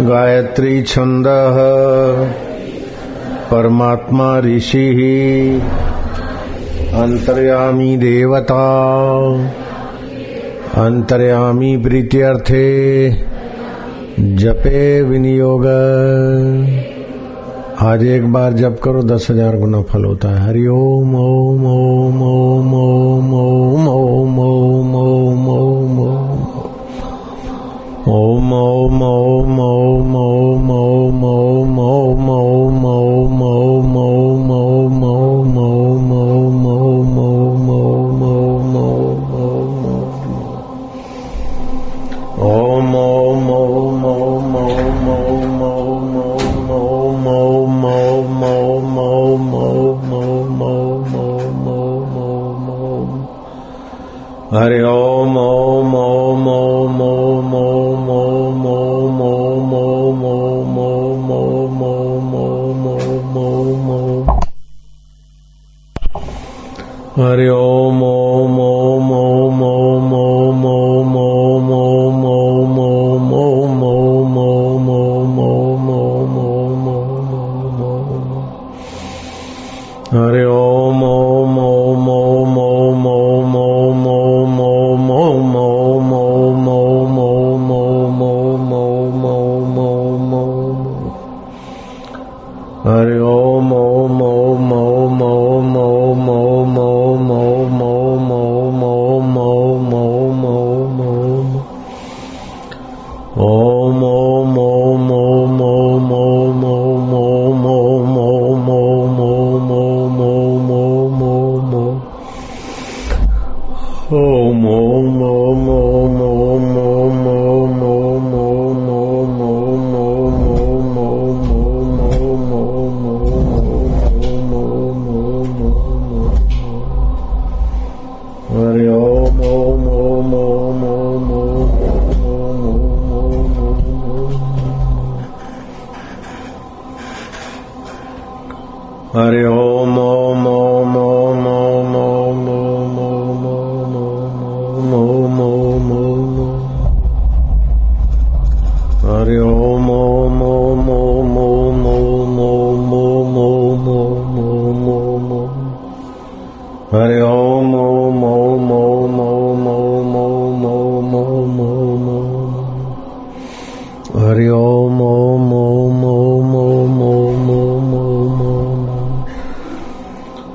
गायत्री छंद परमात्मा ऋषि ही अंतर्यामी देवता अंतर्यामी प्रीत्यर्थे जपे विनियोग आज एक बार जप करो दस हज़ार गुना फल होता है Hari Om Om Om Om Om Om Om Om Om Om Om Om Om Om Om Om Om Om Om Om Om โมโมโมโมฮาริโอโมโมโมโม Hari Om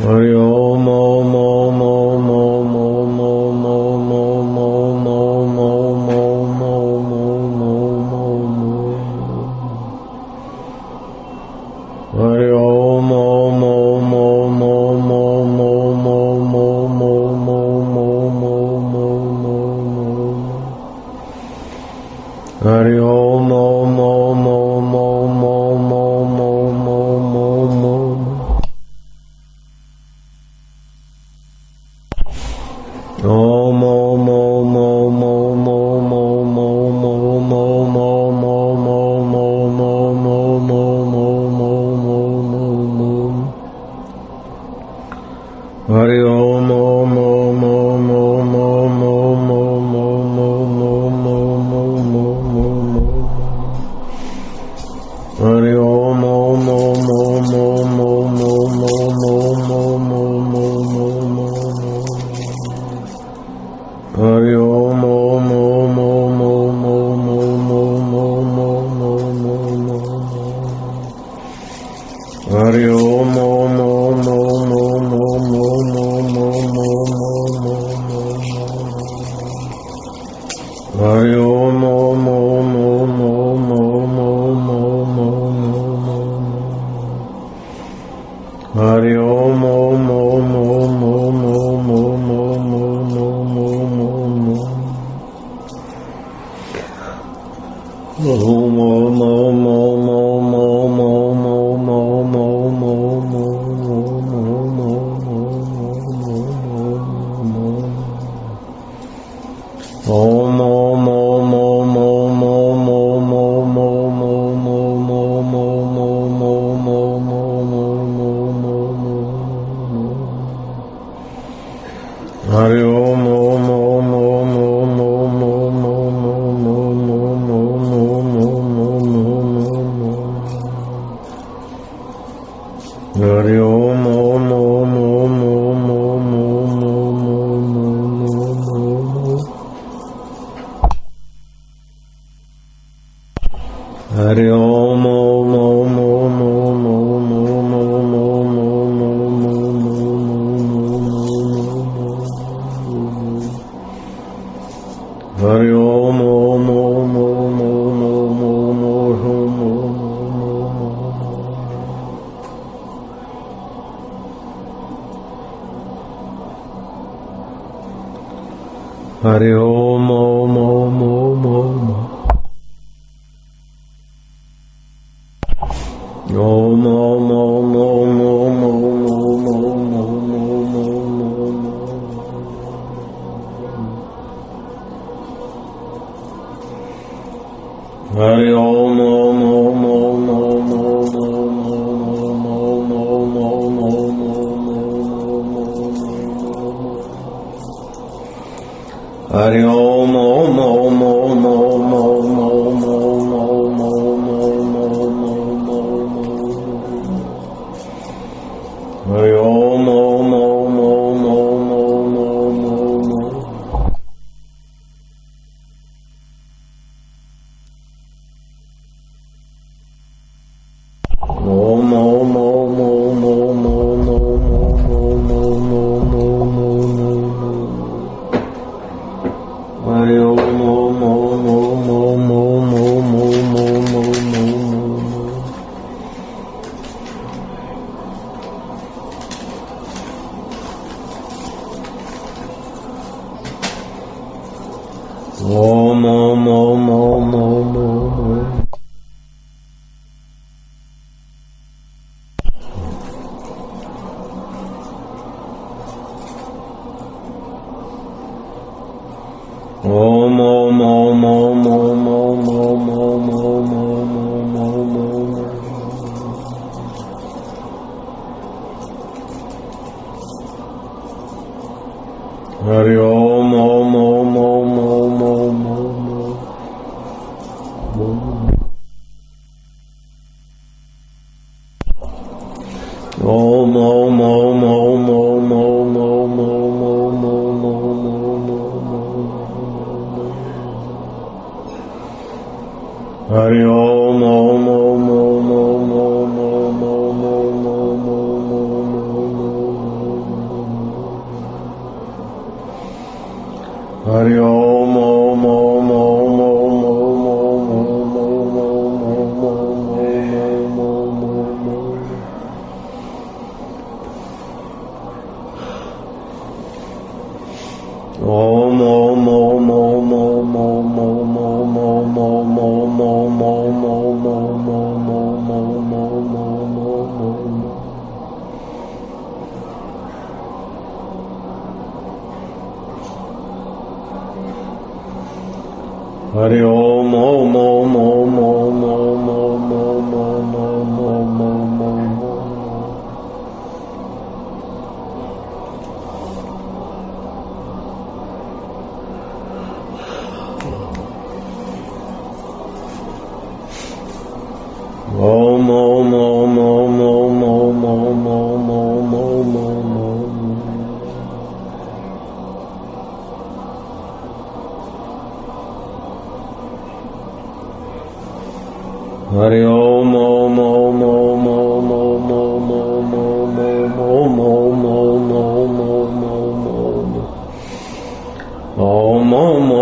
Hari Om Om Om Om Om Om Om Om Om Om Om Om Om Om Om Om Om Hari Om Om Om Om Om Om Om Om Om Om Om Om Om Om Om Hari Om Are you? Hari Om Om Om Om Om Om Om Om Om Om Om Om Om Om Om Om Om Hari Om Om Om Om Om Om Om Om Om Hari Om Om Om Om Om Om Om Om Om Om Om Om Om Om Om Om Om Om